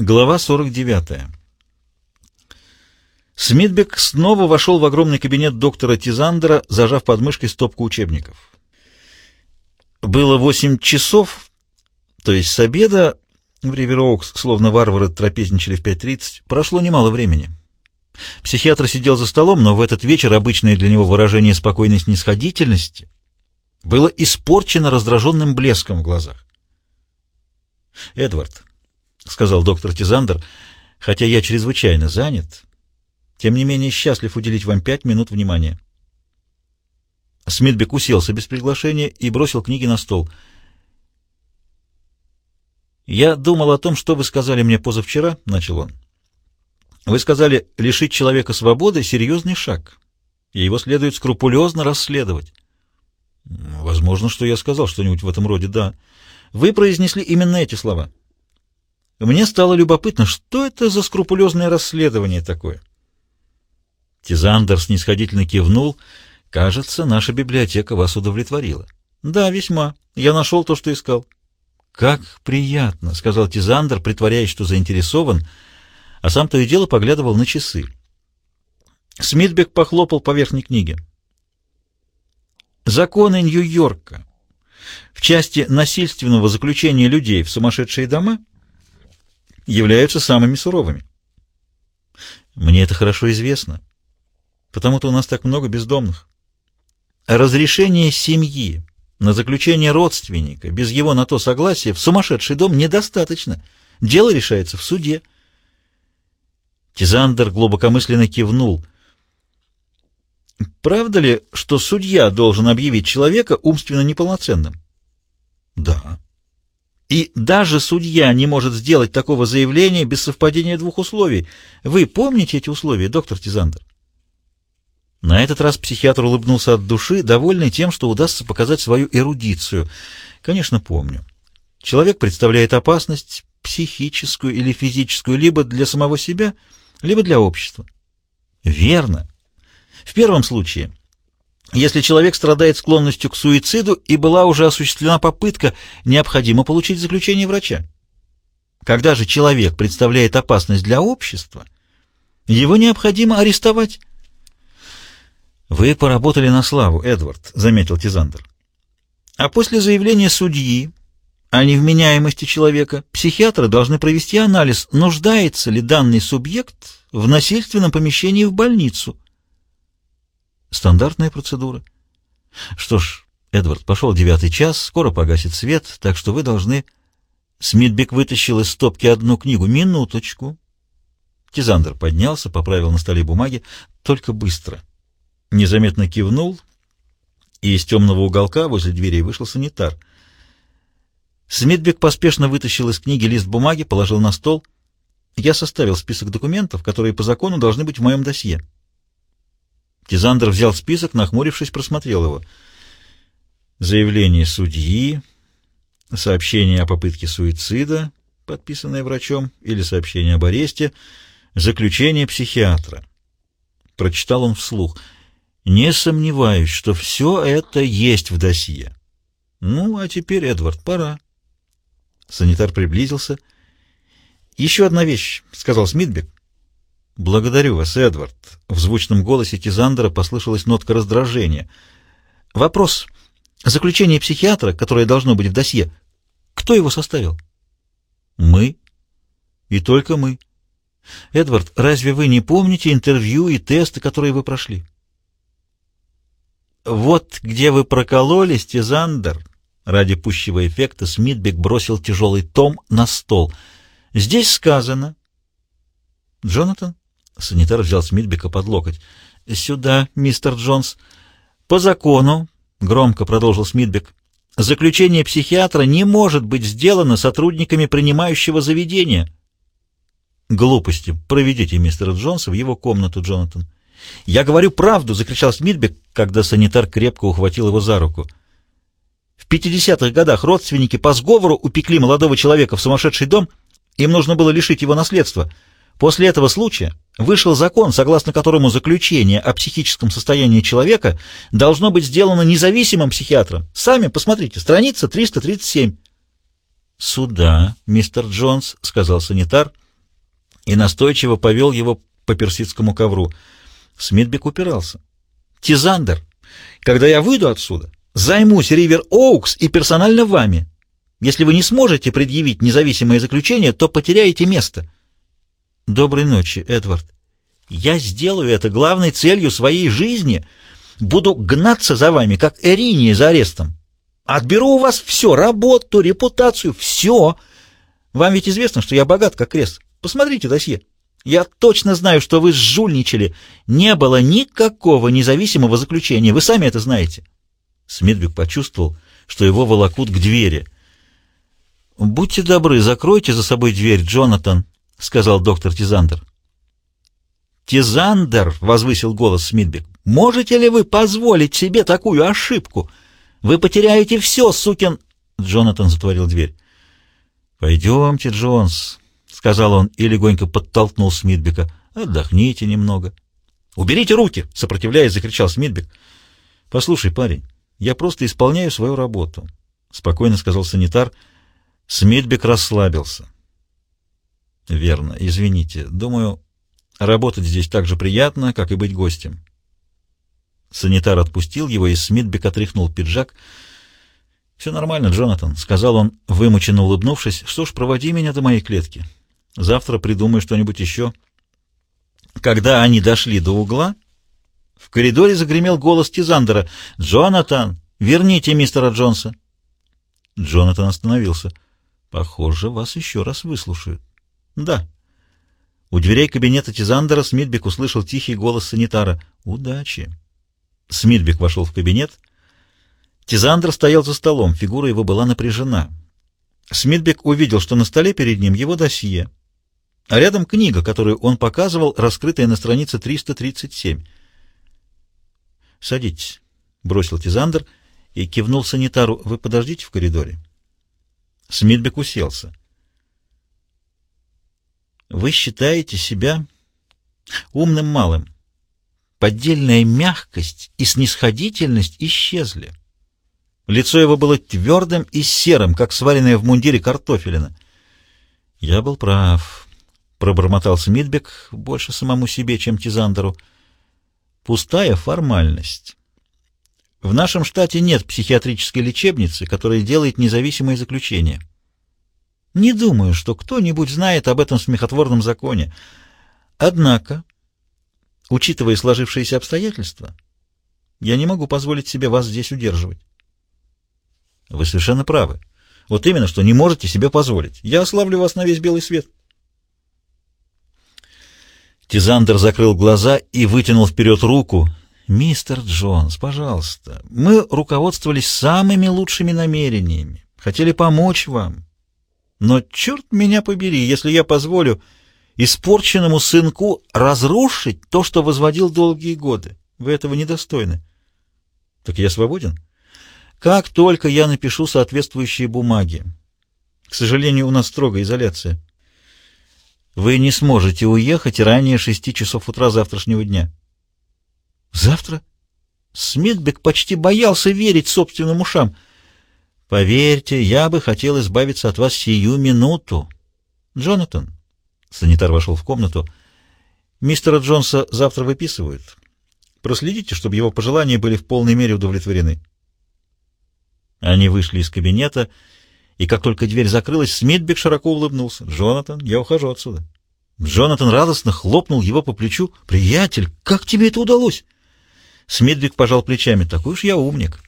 Глава 49. Смитбек снова вошел в огромный кабинет доктора Тизандера, зажав под мышкой стопку учебников. Было восемь часов, то есть с обеда, в Ривероукс, словно варвары трапезничали в 5.30, прошло немало времени. Психиатр сидел за столом, но в этот вечер обычное для него выражение спокойной снисходительности было испорчено раздраженным блеском в глазах. «Эдвард», — сказал доктор Тизандер, — «хотя я чрезвычайно занят, тем не менее счастлив уделить вам пять минут внимания». Смитбек уселся без приглашения и бросил книги на стол. «Я думал о том, что вы сказали мне позавчера», — начал он. «Вы сказали, лишить человека свободы — серьезный шаг, и его следует скрупулезно расследовать». «Возможно, что я сказал что-нибудь в этом роде, да. Вы произнесли именно эти слова». Мне стало любопытно, что это за скрупулезное расследование такое. Тизандер снисходительно кивнул. «Кажется, наша библиотека вас удовлетворила». «Да, весьма. Я нашел то, что искал». «Как приятно», — сказал Тизандер, притворяясь, что заинтересован, а сам то и дело поглядывал на часы. Смитбек похлопал по верхней книге. «Законы Нью-Йорка в части насильственного заключения людей в сумасшедшие дома — являются самыми суровыми. Мне это хорошо известно, потому-то у нас так много бездомных. Разрешение семьи на заключение родственника без его на то согласия в сумасшедший дом недостаточно. Дело решается в суде. Тизандер глубокомысленно кивнул. Правда ли, что судья должен объявить человека умственно неполноценным? Да. И даже судья не может сделать такого заявления без совпадения двух условий. Вы помните эти условия, доктор Тизандер? На этот раз психиатр улыбнулся от души, довольный тем, что удастся показать свою эрудицию. Конечно, помню. Человек представляет опасность, психическую или физическую, либо для самого себя, либо для общества. Верно. В первом случае если человек страдает склонностью к суициду и была уже осуществлена попытка, необходимо получить заключение врача. Когда же человек представляет опасность для общества, его необходимо арестовать. «Вы поработали на славу, Эдвард», — заметил Тизандер. «А после заявления судьи о невменяемости человека психиатры должны провести анализ, нуждается ли данный субъект в насильственном помещении в больницу». Стандартная процедура. Что ж, Эдвард, пошел девятый час, скоро погасит свет, так что вы должны... Смитбек вытащил из стопки одну книгу. Минуточку. Тизандер поднялся, поправил на столе бумаги. Только быстро. Незаметно кивнул, и из темного уголка возле дверей вышел санитар. Смитбек поспешно вытащил из книги лист бумаги, положил на стол. Я составил список документов, которые по закону должны быть в моем досье. Тизандр взял список, нахмурившись, просмотрел его. Заявление судьи, сообщение о попытке суицида, подписанное врачом, или сообщение об аресте, заключение психиатра. Прочитал он вслух. «Не сомневаюсь, что все это есть в досье. Ну, а теперь, Эдвард, пора». Санитар приблизился. «Еще одна вещь», — сказал Смитбек. «Благодарю вас, Эдвард». В звучном голосе Тизандера послышалась нотка раздражения. «Вопрос. Заключение психиатра, которое должно быть в досье, кто его составил?» «Мы. И только мы. Эдвард, разве вы не помните интервью и тесты, которые вы прошли?» «Вот где вы прокололись, Тизандер!» Ради пущего эффекта Смитбек бросил тяжелый том на стол. «Здесь сказано...» «Джонатан?» Санитар взял Смитбека под локоть. «Сюда, мистер Джонс. По закону, — громко продолжил Смитбек, — заключение психиатра не может быть сделано сотрудниками принимающего заведения». «Глупости. Проведите мистера Джонса в его комнату, Джонатан». «Я говорю правду!» — закричал Смитбек, когда санитар крепко ухватил его за руку. В 50-х годах родственники по сговору упекли молодого человека в сумасшедший дом, им нужно было лишить его наследства — После этого случая вышел закон, согласно которому заключение о психическом состоянии человека должно быть сделано независимым психиатром. Сами посмотрите, страница 337. «Сюда, мистер Джонс», — сказал санитар, и настойчиво повел его по персидскому ковру. Смитбек упирался. «Тизандер, когда я выйду отсюда, займусь Ривер Оукс и персонально вами. Если вы не сможете предъявить независимое заключение, то потеряете место». «Доброй ночи, Эдвард. Я сделаю это главной целью своей жизни. Буду гнаться за вами, как Эриния за арестом. Отберу у вас все, работу, репутацию, все. Вам ведь известно, что я богат, как крест. Посмотрите досье. Я точно знаю, что вы сжульничали. Не было никакого независимого заключения. Вы сами это знаете. Смитбек почувствовал, что его волокут к двери. «Будьте добры, закройте за собой дверь, Джонатан», — сказал доктор Тизандер. «Тизандер!» — возвысил голос Смитбек. «Можете ли вы позволить себе такую ошибку? Вы потеряете все, сукин...» Джонатан затворил дверь. «Пойдемте, Джонс», — сказал он и легонько подтолкнул Смитбека. «Отдохните немного». «Уберите руки!» — сопротивляясь, закричал Смитбек. «Послушай, парень, я просто исполняю свою работу», — спокойно сказал санитар. Смитбек расслабился. «Верно, извините. Думаю, работать здесь так же приятно, как и быть гостем». Санитар отпустил его, и Смитбек отряхнул пиджак. «Все нормально, Джонатан», — сказал он, вымученно улыбнувшись. «Что ж, проводи меня до моей клетки. Завтра придумаю что-нибудь еще». Когда они дошли до угла, в коридоре загремел голос Тизандера. «Джонатан, верните мистера Джонса!» Джонатан остановился. «Похоже, вас еще раз выслушают». «Да». У дверей кабинета Тизандера Смитбек услышал тихий голос санитара. «Удачи!» Смитбек вошел в кабинет. Тизандер стоял за столом, фигура его была напряжена. Смитбек увидел, что на столе перед ним его досье, а рядом книга, которую он показывал, раскрытая на странице 337. «Садитесь», — бросил Тизандер и кивнул санитару. «Вы подождите в коридоре». Смитбек уселся. «Вы считаете себя умным малым?» Поддельная мягкость и снисходительность исчезли. Лицо его было твердым и серым, как сваренное в мундире картофелина. «Я был прав», — пробормотал Смитбек больше самому себе, чем Тизандеру. «Пустая формальность. В нашем штате нет психиатрической лечебницы, которая делает независимое заключение. Не думаю, что кто-нибудь знает об этом смехотворном законе. Однако Учитывая сложившиеся обстоятельства, я не могу позволить себе вас здесь удерживать. Вы совершенно правы. Вот именно, что не можете себе позволить. Я ославлю вас на весь белый свет. Тизандер закрыл глаза и вытянул вперед руку. «Мистер Джонс, пожалуйста, мы руководствовались самыми лучшими намерениями, хотели помочь вам. Но черт меня побери, если я позволю испорченному сынку разрушить то, что возводил долгие годы. Вы этого недостойны. Так я свободен? Как только я напишу соответствующие бумаги. К сожалению, у нас строгая изоляция. Вы не сможете уехать ранее шести часов утра завтрашнего дня. Завтра? Смитбек почти боялся верить собственным ушам. Поверьте, я бы хотел избавиться от вас сию минуту. Джонатан, Санитар вошел в комнату. «Мистера Джонса завтра выписывают. Проследите, чтобы его пожелания были в полной мере удовлетворены». Они вышли из кабинета, и как только дверь закрылась, Смитбек широко улыбнулся. «Джонатан, я ухожу отсюда». Джонатан радостно хлопнул его по плечу. «Приятель, как тебе это удалось?» Смитбек пожал плечами. «Такой уж я умник».